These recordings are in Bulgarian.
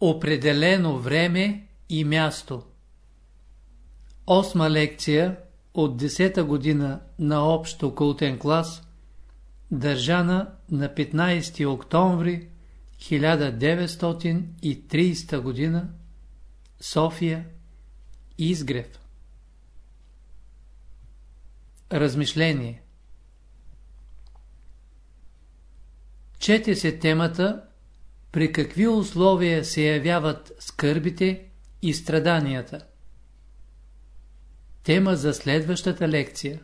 Определено време и място. Осма лекция от 10-та година на общо култен клас държана на 15 октомври 1930 година София Изгрев. Размишление. Чете се темата при какви условия се явяват скърбите и страданията. Тема за следващата лекция.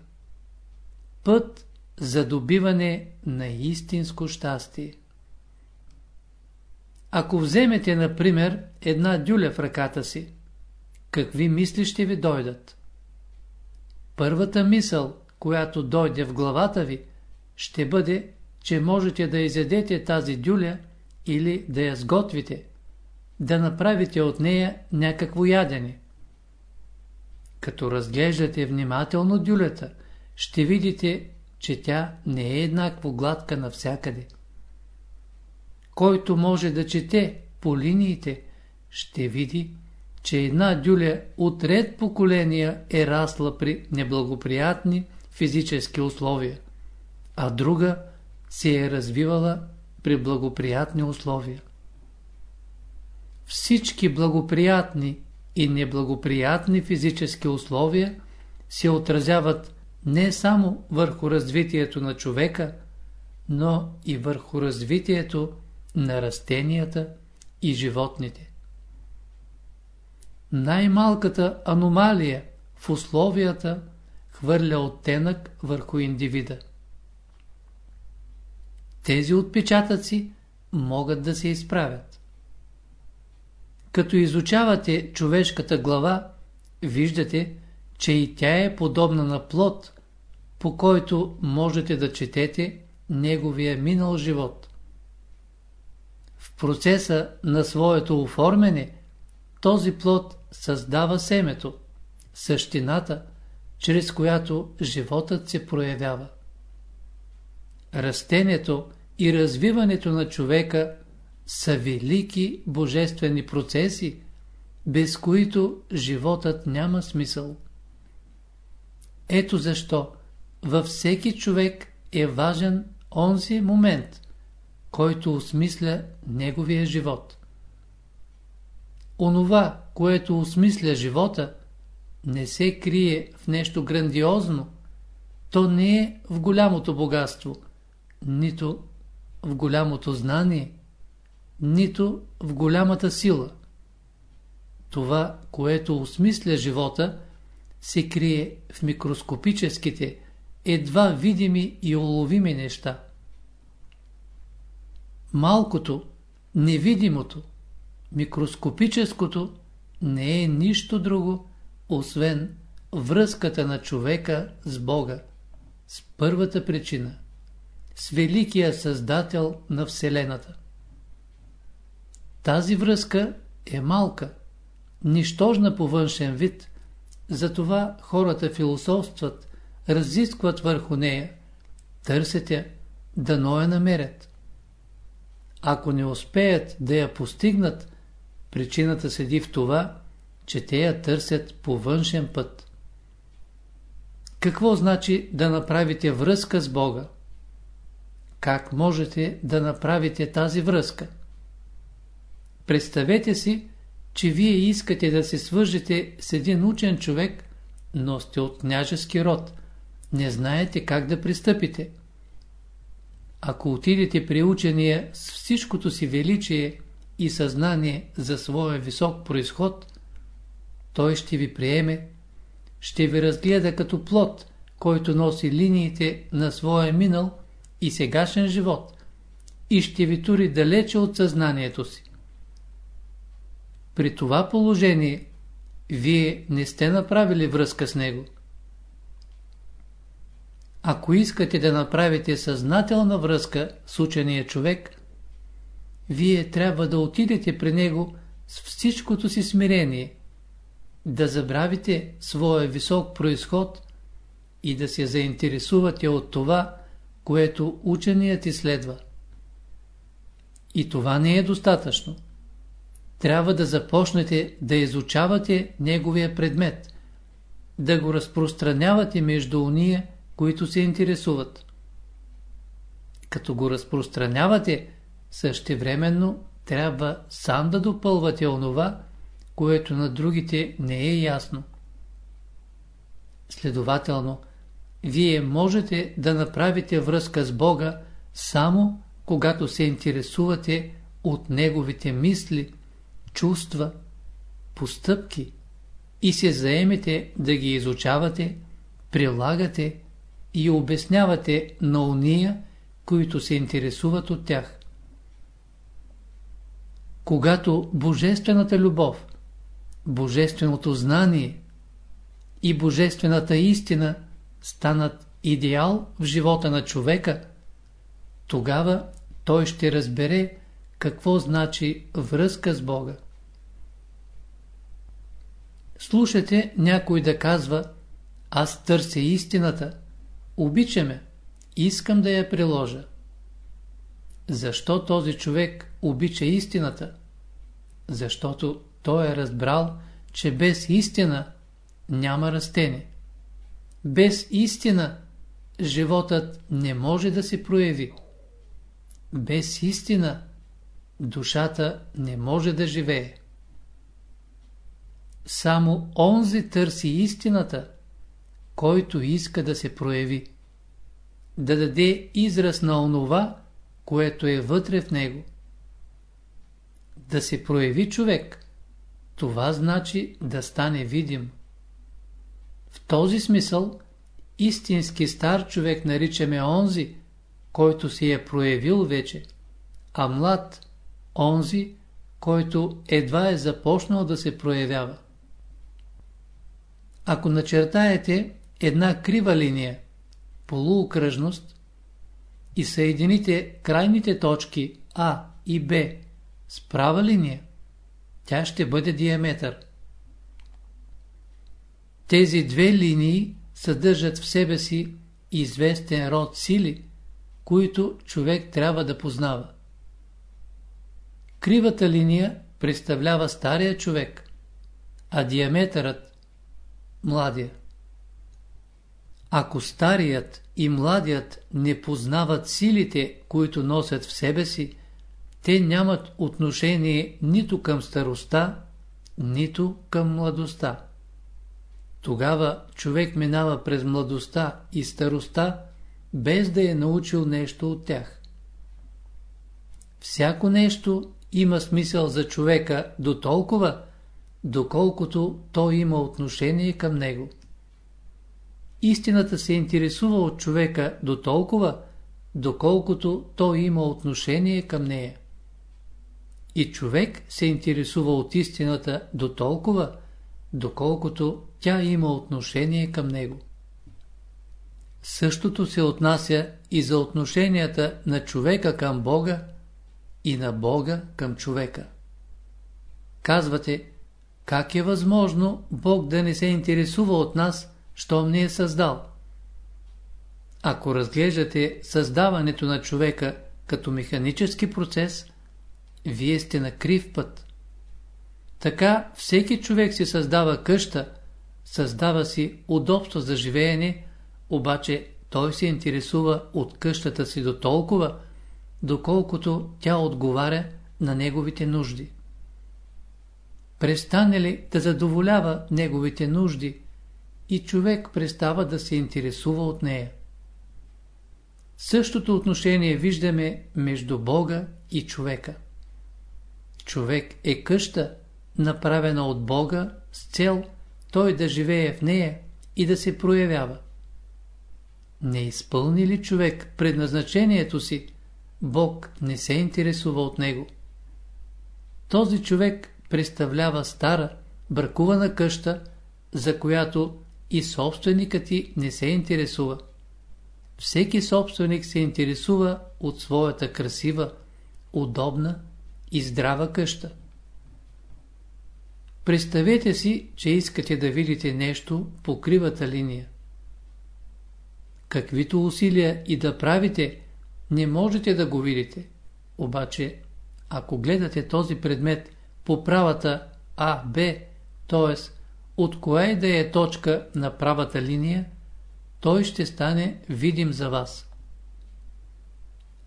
Път за добиване на истинско щастие. Ако вземете, например, една дюля в ръката си, какви мисли ще ви дойдат? Първата мисъл, която дойде в главата ви, ще бъде, че можете да изядете тази дюля или да я сготвите, да направите от нея някакво ядене. Като разглеждате внимателно дюлята, ще видите, че тя не е еднакво гладка навсякъде. Който може да чете по линиите, ще види, че една дюля от ред поколения е расла при неблагоприятни физически условия, а друга се е развивала при благоприятни условия. Всички благоприятни и неблагоприятни физически условия се отразяват не само върху развитието на човека, но и върху развитието на растенията и животните. Най-малката аномалия в условията хвърля оттенък върху индивида. Тези отпечатъци могат да се изправят. Като изучавате човешката глава, виждате, че и тя е подобна на плод, по който можете да четете неговия минал живот. В процеса на своето оформяне този плод създава семето, същината, чрез която животът се проявява. Растението и развиването на човека са велики божествени процеси, без които животът няма смисъл. Ето защо във всеки човек е важен онзи момент, който осмисля неговия живот. Онова, което осмисля живота, не се крие в нещо грандиозно, то не е в голямото богатство, нито в голямото знание, нито в голямата сила. Това, което осмисля живота, се крие в микроскопическите, едва видими и уловими неща. Малкото, невидимото, микроскопическото не е нищо друго, освен връзката на човека с Бога, с първата причина, с великия Създател на Вселената. Тази връзка е малка, нищожна по външен вид, затова хората философстват, разискват върху нея, търсят я, дано я намерят. Ако не успеят да я постигнат, причината седи в това, че те я търсят по външен път. Какво значи да направите връзка с Бога? Как можете да направите тази връзка? Представете си, че вие искате да се свържете с един учен човек, но сте от княжески род. Не знаете как да пристъпите. Ако отидете при учения с всичкото си величие и съзнание за своя висок происход, той ще ви приеме, ще ви разгледа като плод, който носи линиите на своя минал и сегашен живот и ще ви тури далече от съзнанието си. При това положение вие не сте направили връзка с него. Ако искате да направите съзнателна връзка с учения човек, вие трябва да отидете при него с всичкото си смирение, да забравите своя висок происход и да се заинтересувате от това, което ученият изследва. И това не е достатъчно. трябва да започнете да изучавате неговия предмет, да го разпространявате между уния, които се интересуват. Като го разпространявате, същевременно трябва сам да допълвате онова, което на другите не е ясно. Следователно, вие можете да направите връзка с Бога само когато се интересувате от Неговите мисли, чувства, постъпки и се заемете да ги изучавате, прилагате и обяснявате на уния, които се интересуват от тях. Когато Божествената любов, Божественото знание и Божествената истина станат идеал в живота на човека, тогава той ще разбере какво значи връзка с Бога. Слушате някой да казва аз търся истината, обичаме, искам да я приложа. Защо този човек обича истината? Защото той е разбрал, че без истина няма растение. Без истина животът не може да се прояви. Без истина душата не може да живее. Само онзи търси истината, който иска да се прояви, да даде израз на онова, което е вътре в него. Да се прояви човек, това значи да стане видим. В този смисъл, истински стар човек наричаме онзи, който си е проявил вече, а млад – онзи, който едва е започнал да се проявява. Ако начертаете една крива линия, полуокръжност, и съедините крайните точки А и Б с права линия, тя ще бъде диаметър. Тези две линии съдържат в себе си известен род сили, които човек трябва да познава. Кривата линия представлява стария човек, а диаметърът – младия. Ако старият и младият не познават силите, които носят в себе си, те нямат отношение нито към староста, нито към младостта. Тогава човек минава през младостта и староста, без да е научил нещо от тях. Всяко нещо има смисъл за човека до толкова, доколкото той има отношение към него. Истината се интересува от човека до толкова, доколкото той има отношение към нея. И човек се интересува от истината до толкова, доколкото тя има отношение към него. Същото се отнася и за отношенията на човека към Бога и на Бога към човека. Казвате, как е възможно Бог да не се интересува от нас, щом ни е създал? Ако разглеждате създаването на човека като механически процес, вие сте на крив път. Така всеки човек си създава къща, създава си удобство за живеене, обаче той се интересува от къщата си до толкова, доколкото тя отговаря на неговите нужди. Престане ли да задоволява неговите нужди и човек престава да се интересува от нея. Същото отношение виждаме между Бога и човека. Човек е къща, направена от Бога с цел той да живее в нея и да се проявява. Не изпълни ли човек предназначението си, Бог не се интересува от него. Този човек представлява стара, бракувана къща, за която и собственикът ти не се интересува. Всеки собственик се интересува от своята красива, удобна и здрава къща. Представете си, че искате да видите нещо по кривата линия. Каквито усилия и да правите, не можете да го видите. Обаче, ако гледате този предмет по правата А, Б, т.е. от коя и да е точка на правата линия, той ще стане видим за вас.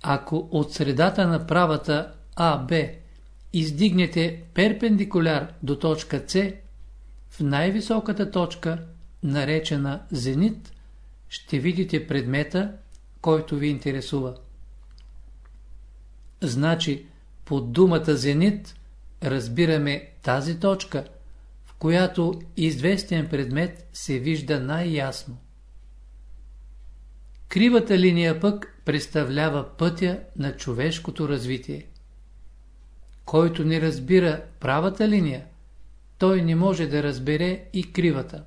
Ако от средата на правата А, Б издигнете перпендикуляр до точка С, в най-високата точка, наречена зенит, ще видите предмета, който ви интересува. Значи, под думата зенит разбираме тази точка, в която известен предмет се вижда най-ясно. Кривата линия пък представлява пътя на човешкото развитие. Който не разбира правата линия, той не може да разбере и кривата.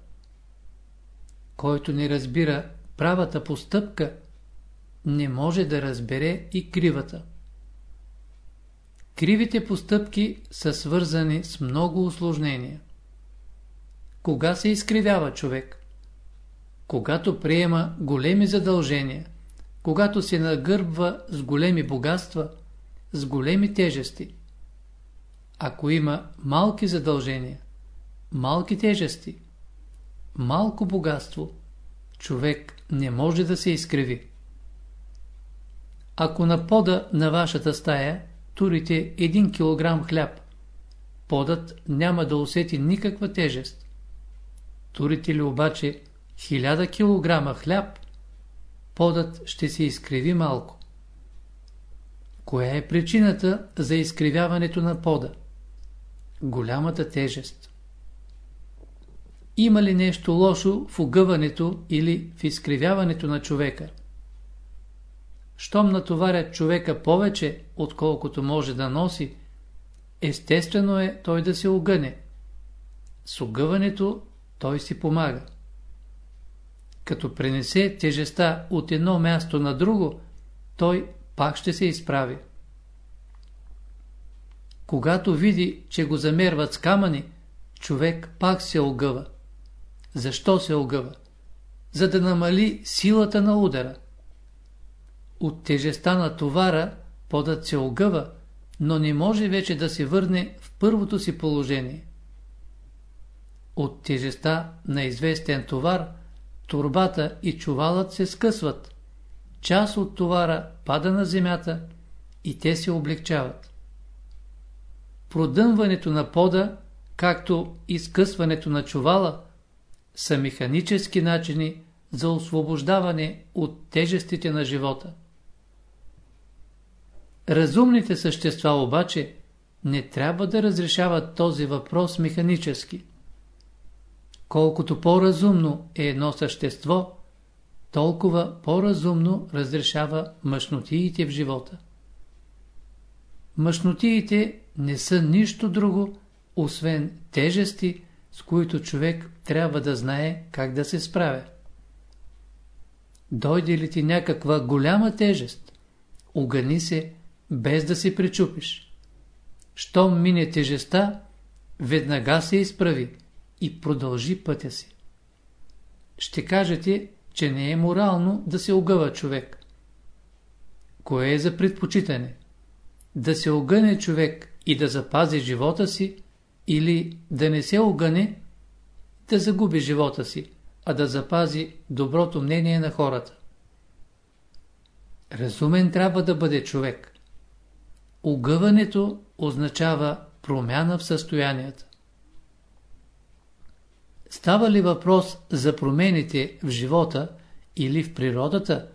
Който не разбира правата постъпка, не може да разбере и кривата. Кривите постъпки са свързани с много осложнения. Кога се изкривява човек? Когато приема големи задължения, когато се нагърбва с големи богатства, с големи тежести. Ако има малки задължения, малки тежести, малко богатство, човек не може да се изкриви. Ако на пода на вашата стая турите 1 кг хляб, подът няма да усети никаква тежест. Турите ли обаче 1000 кг хляб, подът ще се изкриви малко. Коя е причината за изкривяването на пода? Голямата тежест. Има ли нещо лошо в огъването или в изкривяването на човека? Щом натоварят човека повече, отколкото може да носи, естествено е той да се огъне. С огъването той си помага. Като пренесе тежеста от едно място на друго, той пак ще се изправи. Когато види, че го замерват с камъни, човек пак се огъва. Защо се огъва? За да намали силата на удара. От тежеста на товара подът се огъва, но не може вече да се върне в първото си положение. От тежеста на известен товар турбата и чувалът се скъсват. Част от товара пада на земята и те се облегчават. Продъмването на пода, както и скъсването на чувала, са механически начини за освобождаване от тежестите на живота. Разумните същества обаче не трябва да разрешават този въпрос механически. Колкото по-разумно е едно същество, толкова по-разумно разрешава мъжнотиите в живота. Мъжнотиите не са нищо друго, освен тежести, с които човек трябва да знае как да се справя. Дойде ли ти някаква голяма тежест, огъни се, без да се причупиш. Щом мине тежеста, веднага се изправи и продължи пътя си. Ще кажете, че не е морално да се огъва човек. Кое е за предпочитане? Да се огъне човек и да запази живота си или да не се огъне, да загуби живота си, а да запази доброто мнение на хората. Разумен трябва да бъде човек. Огъването означава промяна в състоянията. Става ли въпрос за промените в живота или в природата,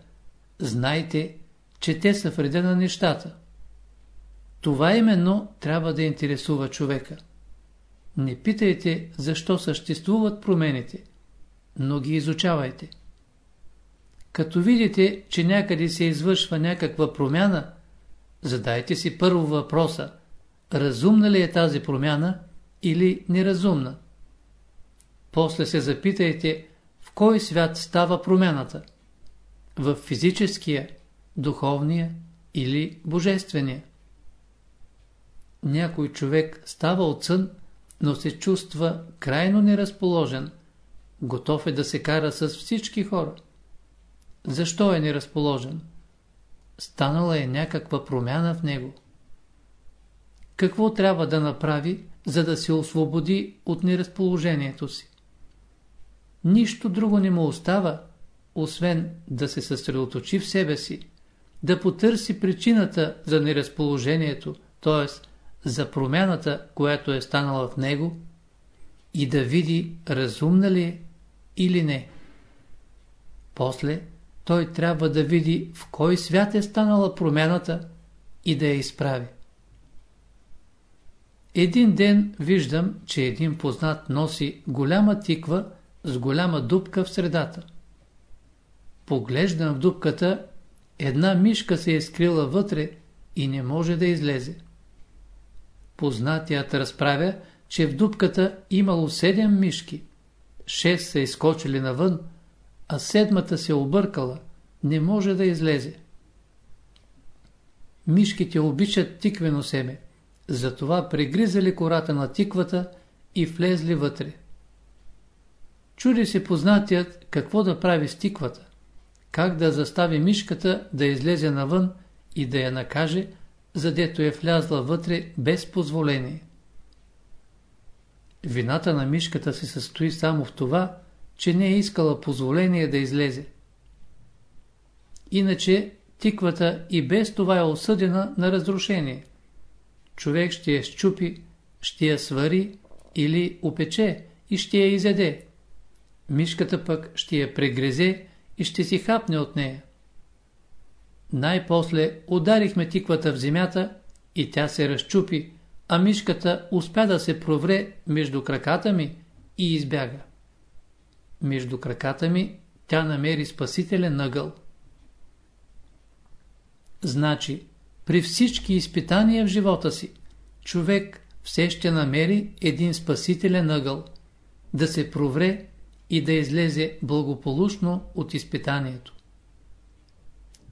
знайте, че те са вреда на нещата. Това именно трябва да интересува човека. Не питайте защо съществуват промените, но ги изучавайте. Като видите, че някъде се извършва някаква промяна, задайте си първо въпроса, разумна ли е тази промяна или неразумна. После се запитайте, в кой свят става промяната? В физическия, духовния или божествения? Някой човек става от сън, но се чувства крайно неразположен, готов е да се кара с всички хора. Защо е неразположен? Станала е някаква промяна в него. Какво трябва да направи, за да се освободи от неразположението си. Нищо друго не му остава, освен да се съсредоточи в себе си, да потърси причината за неразположението, т.е. за промяната, която е станала в него, и да види разумна ли е или не. После той трябва да види в кой свят е станала промяната и да я изправи. Един ден виждам, че един познат носи голяма тиква с голяма дупка в средата. Поглеждам в дупката, една мишка се е скрила вътре и не може да излезе. Познатият разправя, че в дупката имало седем мишки. Шест са изкочили навън, а седмата се объркала, не може да излезе. Мишките обичат тиквено семе, затова прегризали кората на тиквата и влезли вътре. Чуди се познатият какво да прави с тиквата, как да застави мишката да излезе навън и да я накаже, задето е влязла вътре без позволение. Вината на мишката се състои само в това, че не е искала позволение да излезе. Иначе тиквата и без това е осъдена на разрушение. Човек ще я щупи, ще я свари или опече и ще я изеде. Мишката пък ще я прегрезе и ще си хапне от нея. Най-после ударихме тиквата в земята и тя се разчупи, а мишката успя да се провре между краката ми и избяга. Между краката ми тя намери спасителен ъгъл. Значи, при всички изпитания в живота си, човек все ще намери един спасителен ъгъл, да се провре и да излезе благополучно от изпитанието.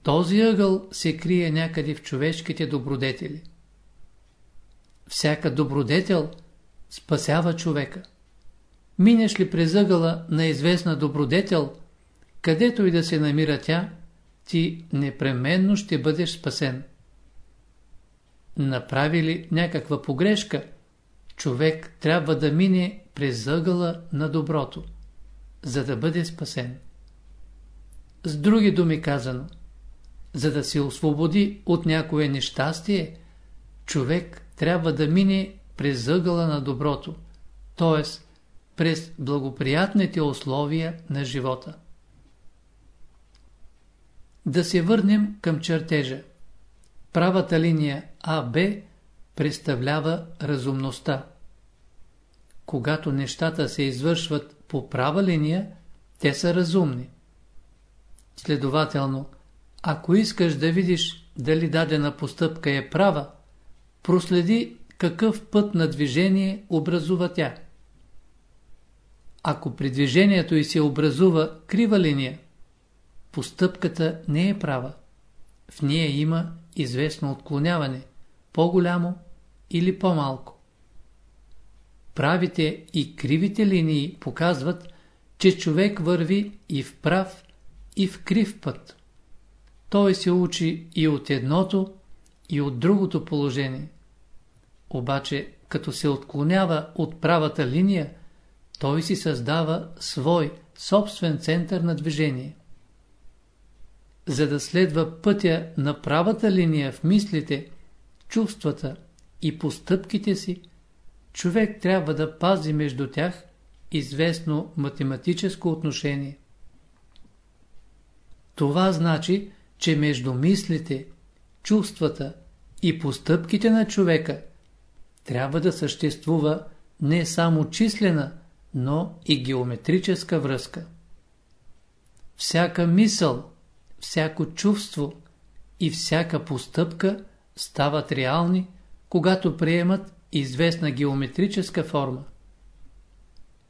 Този ъгъл се крие някъде в човешките добродетели. Всяка добродетел спасява човека. Минеш ли през ъгъла на известна добродетел, където и да се намира тя, ти непременно ще бъдеш спасен. Направи ли някаква погрешка, човек трябва да мине през ъгъла на доброто, за да бъде спасен. С други думи казано, за да се освободи от някое нещастие, човек трябва да мине през ъгъла на доброто, т.е. през благоприятните условия на живота. Да се върнем към чертежа. Правата линия АБ представлява разумността. Когато нещата се извършват по права линия, те са разумни. Следователно, ако искаш да видиш дали дадена постъпка е права, проследи какъв път на движение образува тя. Ако при движението й се образува крива линия, постъпката не е права. В нея има известно отклоняване, по-голямо или по-малко. Правите и кривите линии показват, че човек върви и в прав, и в крив път. Той се учи и от едното, и от другото положение. Обаче, като се отклонява от правата линия, той си създава свой, собствен център на движение. За да следва пътя на правата линия в мислите, чувствата и постъпките си, човек трябва да пази между тях известно математическо отношение. Това значи, че между мислите, чувствата и постъпките на човека трябва да съществува не само числена, но и геометрическа връзка. Всяка мисъл, всяко чувство и всяка постъпка стават реални, когато приемат известна геометрическа форма.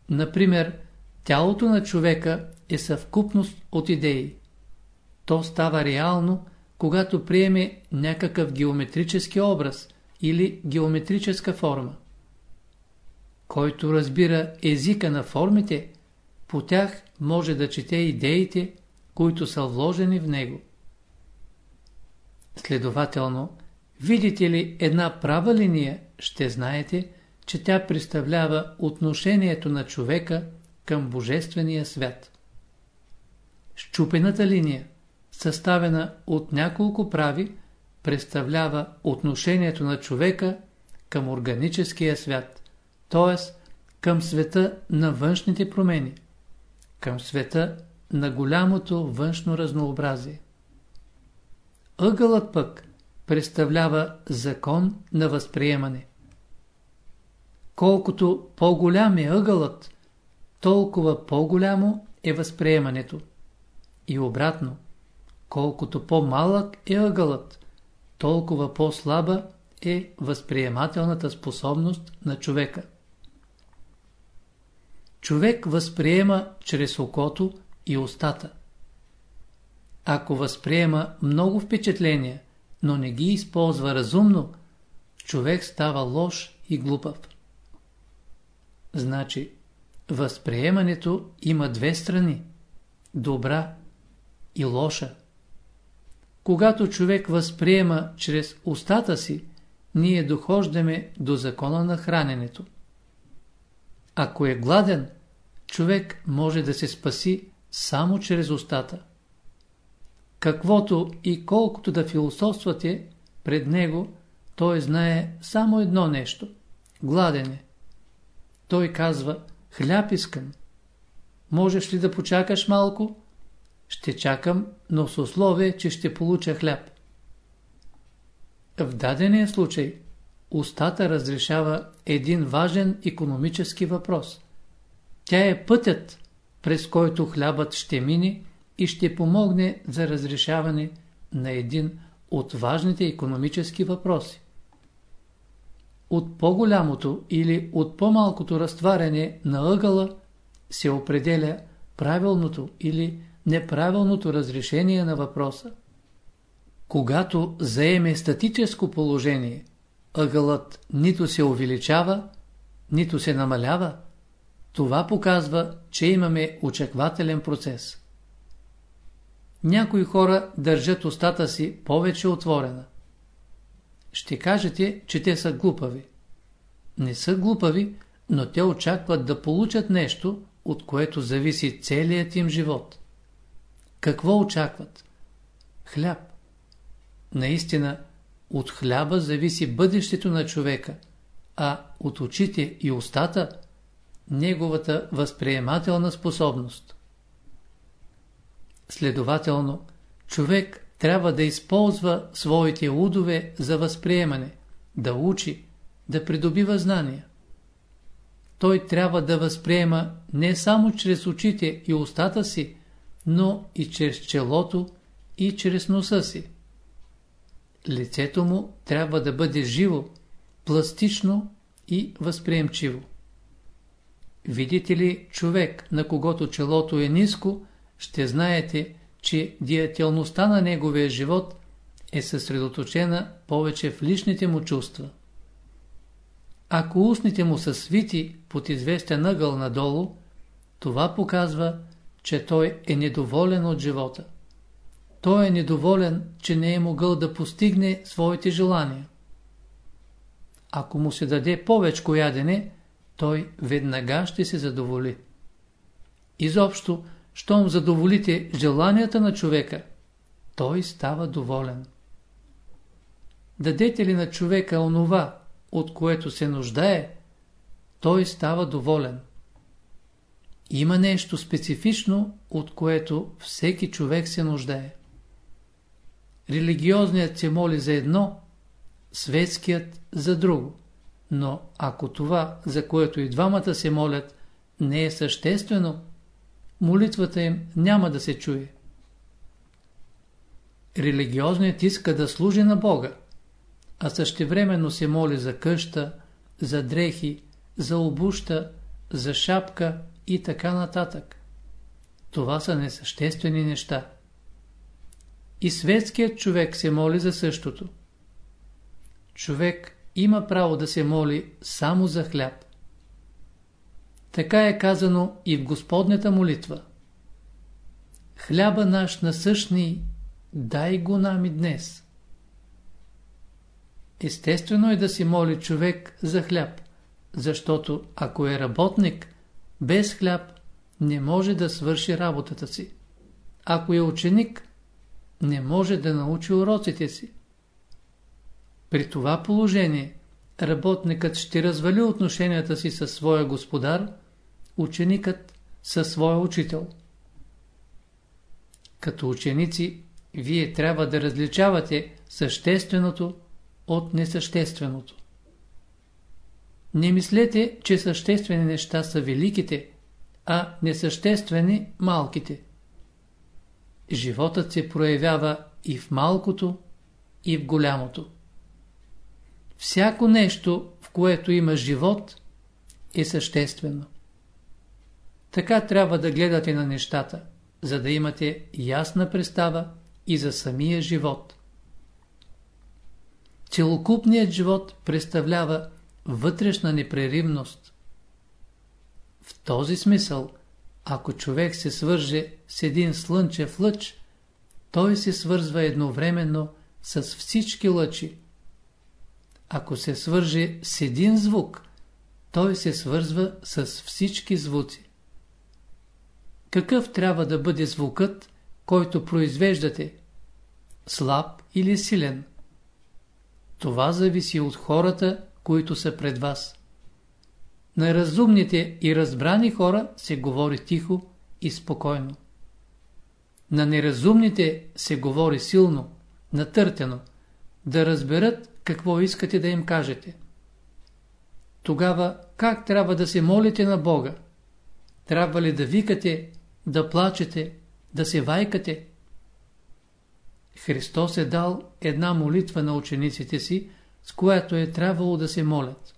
Например, тялото на човека е съвкупност от идеи. То става реално, когато приеме някакъв геометрически образ или геометрическа форма. Който разбира езика на формите, по тях може да чете идеите, които са вложени в него. Следователно, видите ли една права линия, ще знаете, че тя представлява отношението на човека към Божествения свят. Щупената линия, съставена от няколко прави, представлява отношението на човека към органическия свят, т.е. към света на външните промени, към света на голямото външно разнообразие. Ъгълът пък представлява закон на възприемане. Колкото по-голям е ъгълът, толкова по-голямо е възприемането. И обратно, колкото по-малък е ъгълът, толкова по-слаба е възприемателната способност на човека. Човек възприема чрез окото и устата. Ако възприема много впечатления, но не ги използва разумно, човек става лош и глупав. Значи, възприемането има две страни – добра и лоша. Когато човек възприема чрез устата си, ние дохождаме до закона на храненето. Ако е гладен, човек може да се спаси само чрез устата. Каквото и колкото да философствате пред него, той знае само едно нещо – гладен е. Той казва, хляб искам. Можеш ли да почакаш малко? Ще чакам, но с условие, че ще получа хляб. В дадения случай, устата разрешава един важен економически въпрос. Тя е пътят, през който хлябът ще мине и ще помогне за разрешаване на един от важните економически въпроси. От по-голямото или от по-малкото разтваряне на ъгъла се определя правилното или неправилното разрешение на въпроса. Когато заеме статическо положение, ъгълът нито се увеличава, нито се намалява, това показва, че имаме очаквателен процес. Някои хора държат устата си повече отворена. Ще кажете, че те са глупави. Не са глупави, но те очакват да получат нещо, от което зависи целият им живот. Какво очакват? Хляб. Наистина, от хляба зависи бъдещето на човека, а от очите и устата – неговата възприемателна способност. Следователно, човек трябва да използва своите удове за възприемане, да учи, да придобива знания. Той трябва да възприема не само чрез очите и устата си, но и чрез челото и чрез носа си. Лицето му трябва да бъде живо, пластично и възприемчиво. Видите ли човек, на когото челото е ниско, ще знаете, че диятелността на неговия живот е съсредоточена повече в личните му чувства. Ако устните му са свити под известен ъгъл надолу, това показва, че той е недоволен от живота. Той е недоволен, че не е могъл да постигне своите желания. Ако му се даде повече ядене, той веднага ще се задоволи. Изобщо, щом задоволите желанията на човека, той става доволен. Дадете ли на човека онова, от което се нуждае, той става доволен. Има нещо специфично, от което всеки човек се нуждае. Религиозният се моли за едно, светският за друго. Но ако това, за което и двамата се молят, не е съществено, молитвата им няма да се чуе. Религиозният иска да служи на Бога, а същевременно се моли за къща, за дрехи, за обуща, за шапка и така нататък. Това са несъществени неща. И светският човек се моли за същото. Човек има право да се моли само за хляб. Така е казано и в Господнята молитва. Хляба наш насъщни, дай го нам и днес. Естествено е да си моли човек за хляб, защото ако е работник, без хляб не може да свърши работата си. Ако е ученик, не може да научи уроците си. При това положение работникът ще развали отношенията си със своя господар, ученикът със своя учител. Като ученици, вие трябва да различавате същественото от несъщественото. Не мислете, че съществени неща са великите, а несъществени – малките. Животът се проявява и в малкото, и в голямото. Всяко нещо, в което има живот, е съществено. Така трябва да гледате на нещата, за да имате ясна представа и за самия живот. Целокупният живот представлява вътрешна непреривност. В този смисъл, ако човек се свърже с един слънчев лъч, той се свързва едновременно с всички лъчи. Ако се свърже с един звук, той се свързва с всички звуци. Какъв трябва да бъде звукът, който произвеждате? Слаб или силен? Това зависи от хората, които са пред вас. На разумните и разбрани хора се говори тихо и спокойно. На неразумните се говори силно, натъртено, да разберат какво искате да им кажете. Тогава как трябва да се молите на Бога? Трябва ли да викате, да плачете, да се вайкате? Христос е дал една молитва на учениците си, с която е трябвало да се молят.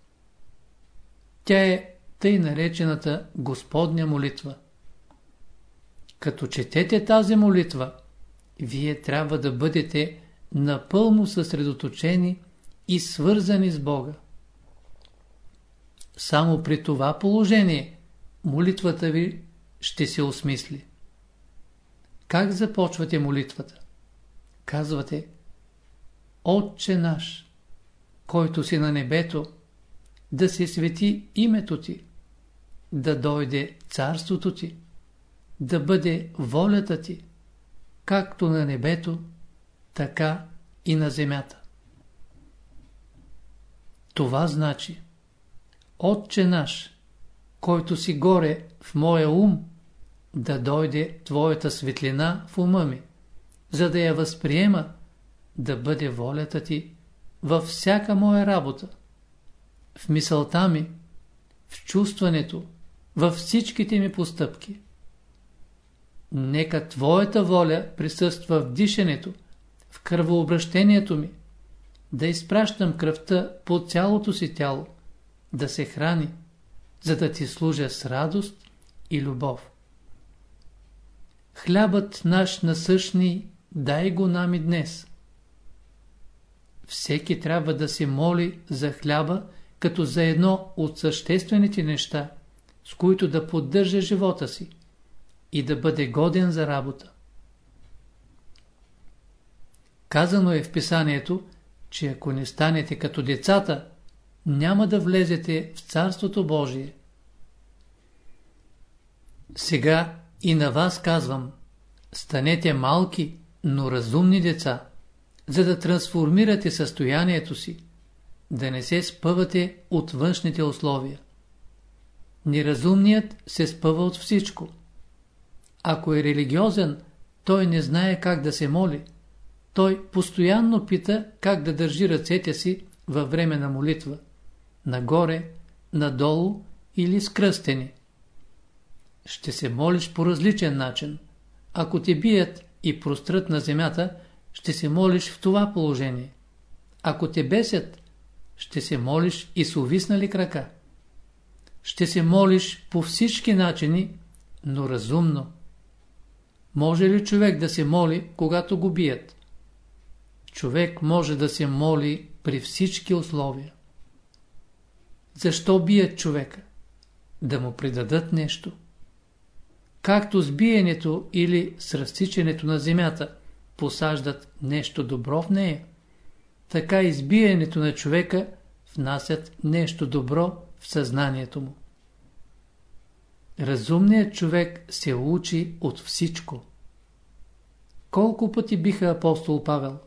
Тя е тъй наречената Господня молитва. Като четете тази молитва, вие трябва да бъдете напълно съсредоточени и свързани с Бога. Само при това положение молитвата ви ще се осмисли. Как започвате молитвата? Казвате Отче наш, който си на небето, да се свети името ти, да дойде царството ти, да бъде волята ти, както на небето, така и на земята. Това значи Отче наш, който си горе в моя ум, да дойде Твоята светлина в ума ми, за да я възприема, да бъде волята Ти във всяка моя работа, в мисълта ми, в чувстването, във всичките ми постъпки. Нека Твоята воля присъства в дишането, в кръвообращението ми, да изпращам кръвта по цялото си тяло, да се храни, за да Ти служа с радост и любов. Хлябът наш насъщни, дай го нам днес. Всеки трябва да се моли за хляба, като за едно от съществените неща, с които да поддържа живота си и да бъде годен за работа. Казано е в писанието, че ако не станете като децата, няма да влезете в Царството Божие. Сега и на вас казвам, станете малки, но разумни деца, за да трансформирате състоянието си, да не се спъвате от външните условия. Неразумният се спъва от всичко. Ако е религиозен, той не знае как да се моли. Той постоянно пита как да държи ръцете си във време на молитва. Нагоре, надолу или скръстени. Ще се молиш по различен начин. Ако те бият и прострат на земята, ще се молиш в това положение. Ако те бесят, ще се молиш и с увиснали крака. Ще се молиш по всички начини, но разумно. Може ли човек да се моли, когато го бият? Човек може да се моли при всички условия. Защо бият човека? Да му придадат нещо. Както с биенето или с разсичането на земята посаждат нещо добро в нея, така избиенето на човека внасят нещо добро в съзнанието му. Разумният човек се учи от всичко. Колко пъти биха апостол Павел?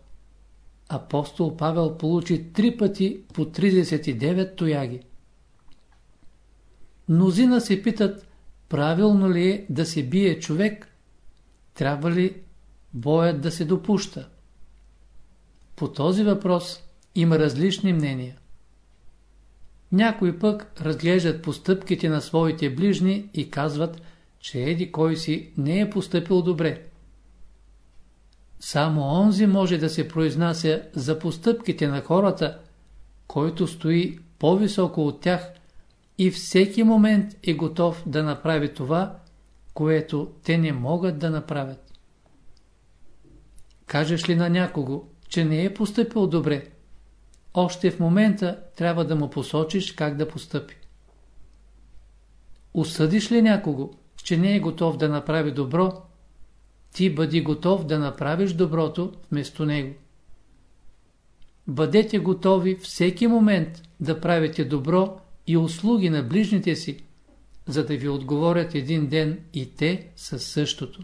Апостол Павел получи три пъти по 39 тояги. Мнозина се питат, правилно ли е да се бие човек, трябва ли боят да се допуща. По този въпрос има различни мнения. Някои пък разглеждат постъпките на своите ближни и казват, че еди кой си не е постъпил добре. Само онзи може да се произнася за постъпките на хората, който стои по-високо от тях и всеки момент е готов да направи това, което те не могат да направят. Кажеш ли на някого, че не е поступил добре, още в момента трябва да му посочиш как да постъпи. Осъдиш ли някого, че не е готов да направи добро, ти бъди готов да направиш доброто вместо него. Бъдете готови всеки момент да правите добро и услуги на ближните си, за да ви отговорят един ден и те със същото.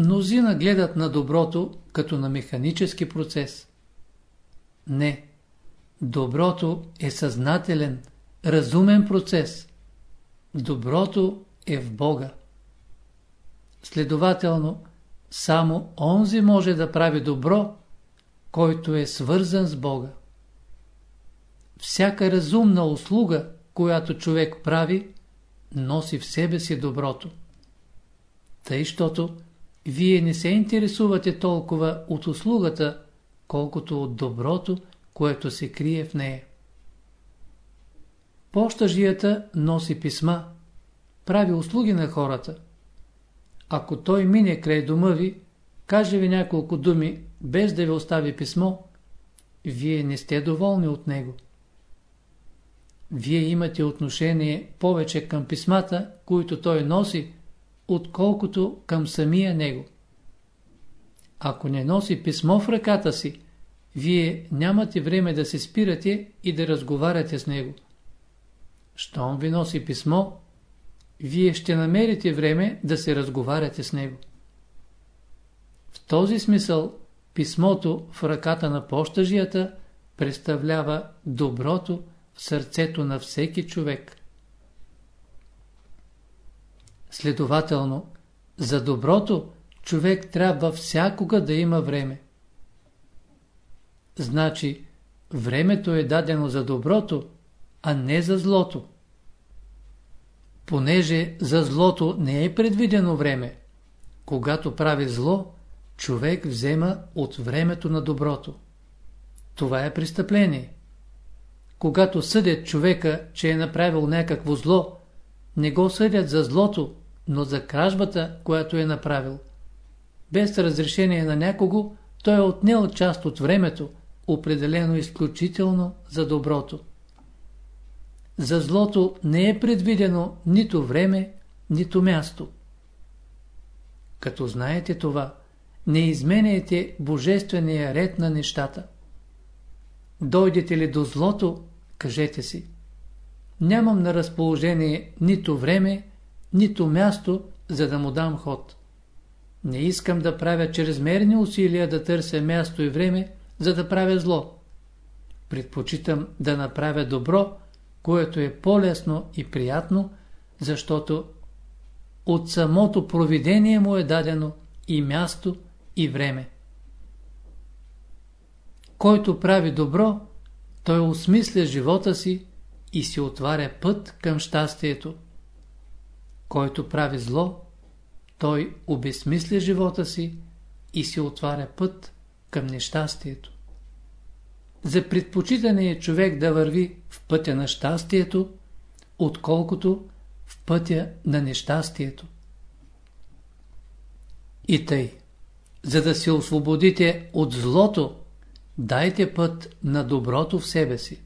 Мнозина гледат на доброто като на механически процес. Не. Доброто е съзнателен, разумен процес. Доброто е в Бога. Следователно, само онзи може да прави добро, който е свързан с Бога. Всяка разумна услуга, която човек прави, носи в себе си доброто. Тъй, щото вие не се интересувате толкова от услугата, колкото от доброто, което се крие в нея. Пощажията носи писма, прави услуги на хората. Ако той мине край дома ви, каже ви няколко думи, без да ви остави писмо, вие не сте доволни от него. Вие имате отношение повече към писмата, които той носи, отколкото към самия него. Ако не носи писмо в ръката си, вие нямате време да се спирате и да разговаряте с него. Щом ви носи писмо, вие ще намерите време да се разговаряте с него. В този смисъл писмото в ръката на пощажията представлява доброто в сърцето на всеки човек. Следователно, за доброто човек трябва всякога да има време. Значи, времето е дадено за доброто, а не за злото. Понеже за злото не е предвидено време, когато прави зло, човек взема от времето на доброто. Това е престъпление. Когато съдят човека, че е направил някакво зло, не го съдят за злото, но за кражбата, която е направил. Без разрешение на някого, той е отнел част от времето, определено изключително за доброто. За злото не е предвидено нито време, нито място. Като знаете това, не изменяйте божествения ред на нещата. Дойдете ли до злото, кажете си. Нямам на разположение нито време, нито място, за да му дам ход. Не искам да правя чрезмерни усилия да търся място и време, за да правя зло. Предпочитам да направя добро, което е по-лесно и приятно, защото от самото провидение му е дадено и място, и време. Който прави добро, той осмисля живота си и си отваря път към щастието. Който прави зло, той обезмисля живота си и си отваря път към нещастието. За предпочитане е човек да върви в пътя на щастието, отколкото в пътя на нещастието. И тъй, за да се освободите от злото, дайте път на доброто в себе си.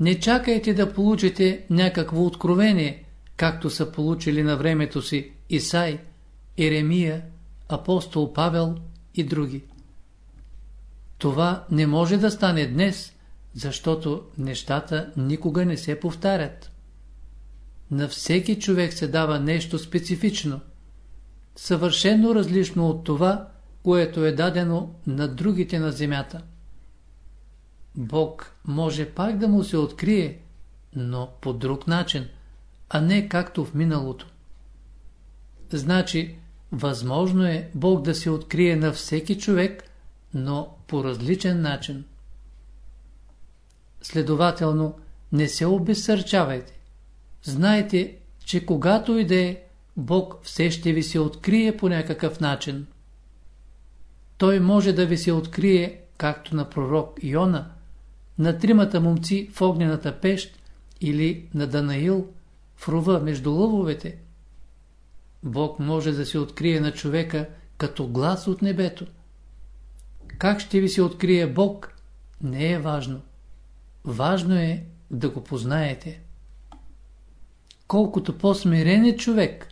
Не чакайте да получите някакво откровение, както са получили на времето си Исай, Еремия, апостол Павел и други. Това не може да стане днес, защото нещата никога не се повтарят. На всеки човек се дава нещо специфично, съвършено различно от това, което е дадено на другите на земята. Бог може пак да му се открие, но по друг начин, а не както в миналото. Значи, възможно е Бог да се открие на всеки човек, но по различен начин. Следователно, не се обезсърчавайте. Знайте, че когато и да е, Бог все ще ви се открие по някакъв начин. Той може да ви се открие, както на пророк Йона, на тримата момци в огнената пещ или на Данаил в рова между лъвовете. Бог може да се открие на човека като глас от небето. Как ще ви се открие Бог, не е важно. Важно е да го познаете. Колкото по-смирен е човек,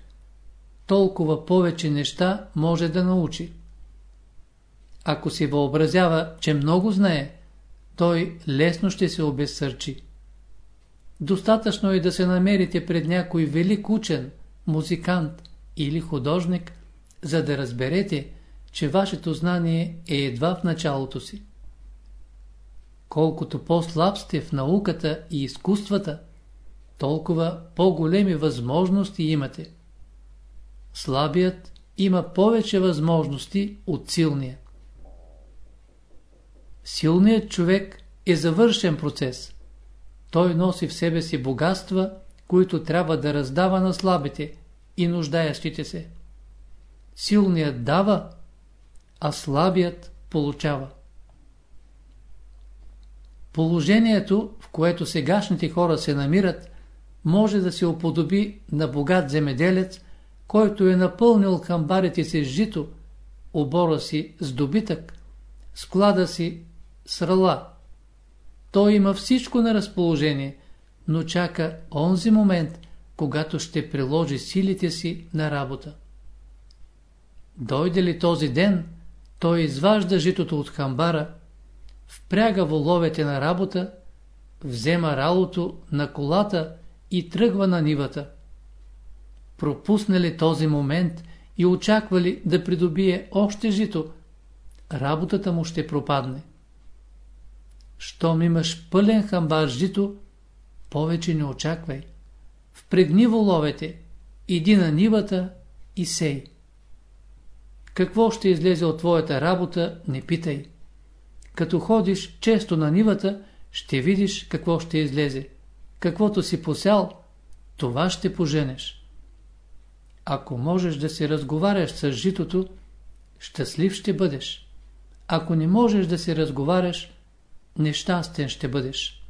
толкова повече неща може да научи. Ако си въобразява, че много знае, той лесно ще се обезсърчи. Достатъчно е да се намерите пред някой велик учен, музикант или художник, за да разберете, че вашето знание е едва в началото си. Колкото по-слаб сте в науката и изкуствата, толкова по-големи възможности имате. Слабият има повече възможности от силния. Силният човек е завършен процес. Той носи в себе си богатства, които трябва да раздава на слабите и нуждаещите се. Силният дава, а слабият получава. Положението, в което сегашните хора се намират, може да се уподоби на богат земеделец, който е напълнил хамбарите си с жито, обора си с добитък, склада си с ръла. Той има всичко на разположение, но чака онзи момент, когато ще приложи силите си на работа. Дойде ли този ден, той изважда житото от хамбара, впряга воловете на работа, взема ралото на колата и тръгва на нивата. Пропусне ли този момент и очаква ли да придобие още жито, работата му ще пропадне. Щом имаш пълен хамбар жито, повече не очаквай. Впрегни воловете, иди на нивата и сей. Какво ще излезе от твоята работа, не питай. Като ходиш често на нивата, ще видиш какво ще излезе. Каквото си посял, това ще поженеш. Ако можеш да се разговаряш с житото, щастлив ще бъдеш. Ако не можеш да се разговаряш, нещастен ще бъдеш.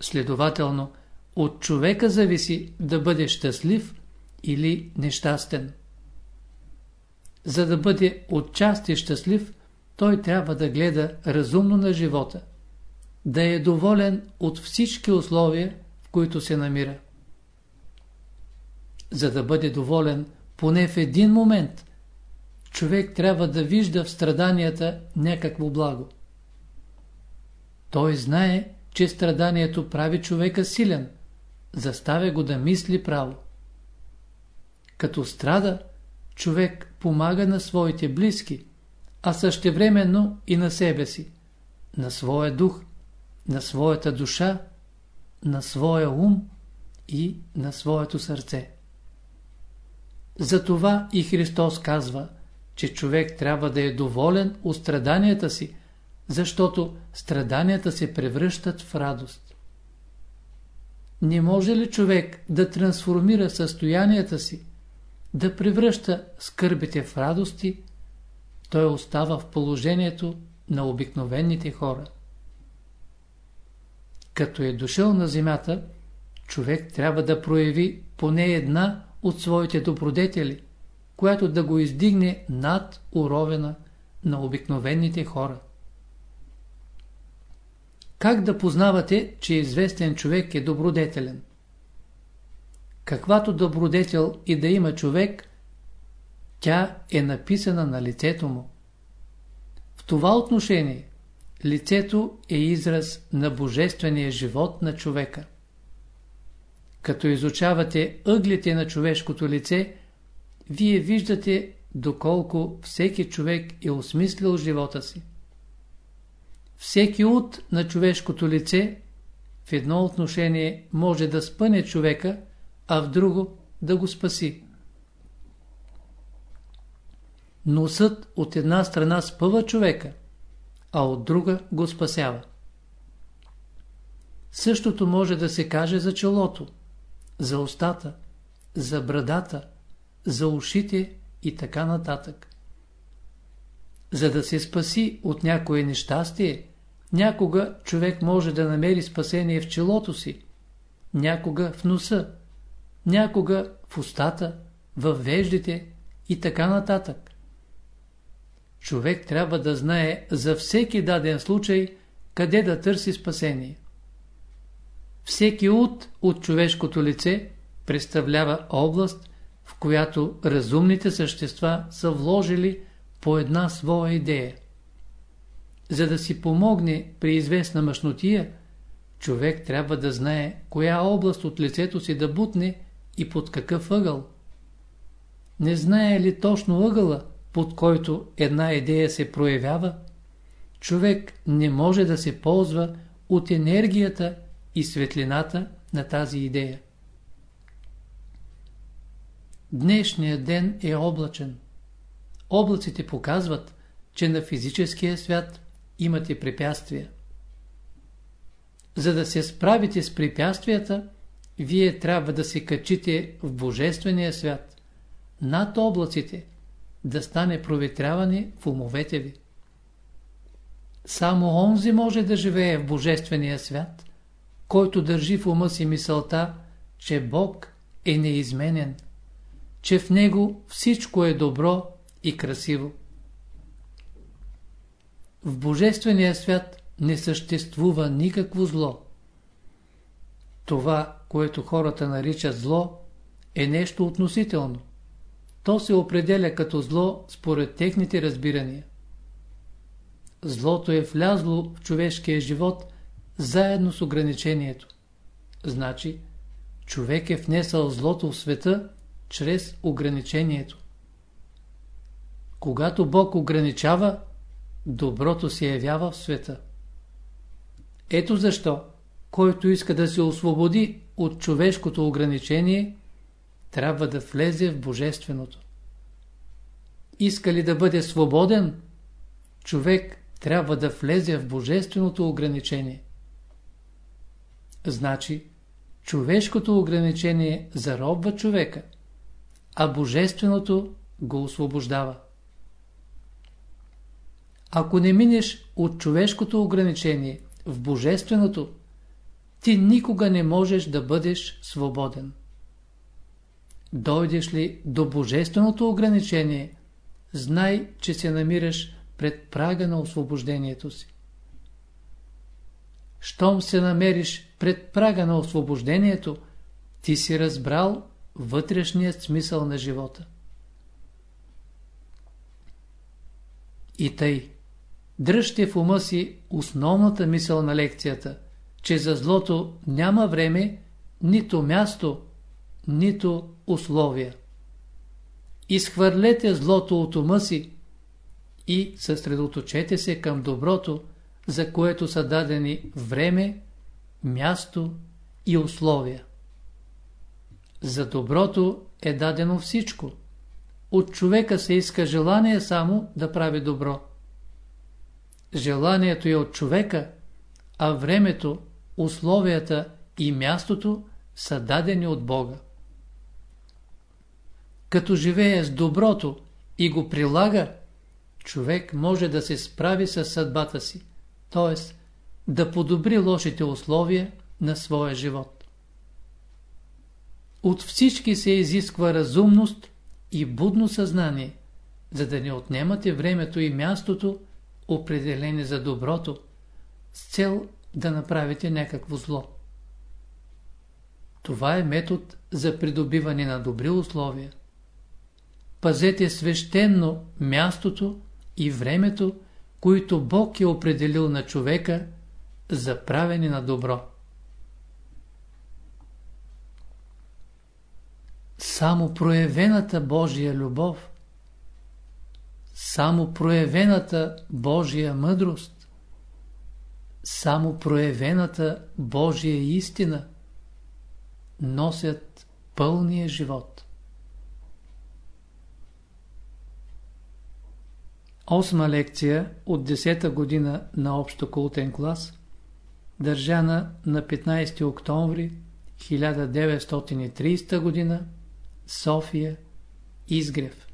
Следователно, от човека зависи да бъде щастлив или нещастен. За да бъде отчасти щастлив, той трябва да гледа разумно на живота, да е доволен от всички условия, в които се намира. За да бъде доволен поне в един момент, човек трябва да вижда в страданията някакво благо. Той знае, че страданието прави човека силен, заставя го да мисли право. Като страда, човек помага на своите близки, а същевременно и на себе си, на своя дух, на своята душа, на своя ум и на своето сърце. Затова и Христос казва, че човек трябва да е доволен от страданията си, защото страданията се превръщат в радост. Не може ли човек да трансформира състоянията си, да превръща скърбите в радости, той остава в положението на обикновените хора. Като е дошъл на земята, човек трябва да прояви поне една от своите добродетели, която да го издигне над уровена на обикновените хора. Как да познавате, че известен човек е добродетелен? Каквато добродетел и да има човек, тя е написана на лицето му. В това отношение лицето е израз на божествения живот на човека. Като изучавате ъглите на човешкото лице, вие виждате доколко всеки човек е осмислил живота си. Всеки ут на човешкото лице в едно отношение може да спъне човека, а в друго да го спаси. Носът от една страна спъва човека, а от друга го спасява. Същото може да се каже за челото, за устата, за брадата, за ушите и така нататък. За да се спаси от някое нещастие, някога човек може да намери спасение в челото си, някога в носа, някога в устата, в веждите и така нататък. Човек трябва да знае за всеки даден случай къде да търси спасение. Всеки ут от човешкото лице представлява област, в която разумните същества са вложили по една своя идея. За да си помогне при известна мъжнотия, човек трябва да знае коя област от лицето си да бутне и под какъв ъгъл. Не знае ли точно ъгъла, под който една идея се проявява, човек не може да се ползва от енергията и светлината на тази идея. Днешният ден е облачен. Облаците показват, че на физическия свят имате препятствия. За да се справите с препятствията, вие трябва да се качите в Божествения свят, над облаците, да стане проветряване в умовете ви. Само онзи може да живее в Божествения свят, който държи в ума си мисълта, че Бог е неизменен, че в Него всичко е добро и красиво. В Божествения свят не съществува никакво зло. Това, което хората наричат зло, е нещо относително. То се определя като зло според техните разбирания. Злото е влязло в човешкия живот заедно с ограничението. Значи, човек е внесъл злото в света чрез ограничението. Когато Бог ограничава, доброто се явява в света. Ето защо, който иска да се освободи от човешкото ограничение, трябва да влезе в Божественото. Иска ли да бъде свободен, човек трябва да влезе в Божественото ограничение. Значи, човешкото ограничение заробва човека, а Божественото го освобождава. Ако не минеш от човешкото ограничение в Божественото, ти никога не можеш да бъдеш свободен. Дойдеш ли до божественото ограничение, знай, че се намираш пред прага на освобождението си. Щом се намериш пред прага на освобождението, ти си разбрал вътрешният смисъл на живота. И тъй, дръжте в ума си основната мисъл на лекцията, че за злото няма време, нито място, нито условия. Изхвърлете злото от ума си и съсредоточете се към доброто, за което са дадени време, място и условия. За доброто е дадено всичко. От човека се иска желание само да прави добро. Желанието е от човека, а времето, условията и мястото са дадени от Бога. Като живее с доброто и го прилага, човек може да се справи с съдбата си, т.е. да подобри лошите условия на своя живот. От всички се изисква разумност и будно съзнание, за да не отнемате времето и мястото, определени за доброто, с цел да направите някакво зло. Това е метод за придобиване на добри условия пазете свещенно мястото и времето, които Бог е определил на човека за правене на добро. Само проявената Божия любов, само проявената Божия мъдрост, само проявената Божия истина носят пълния живот. Осма лекция от 10-та година на общо култен клас, държана на 15 октомври 1930 година, София, Изгрев.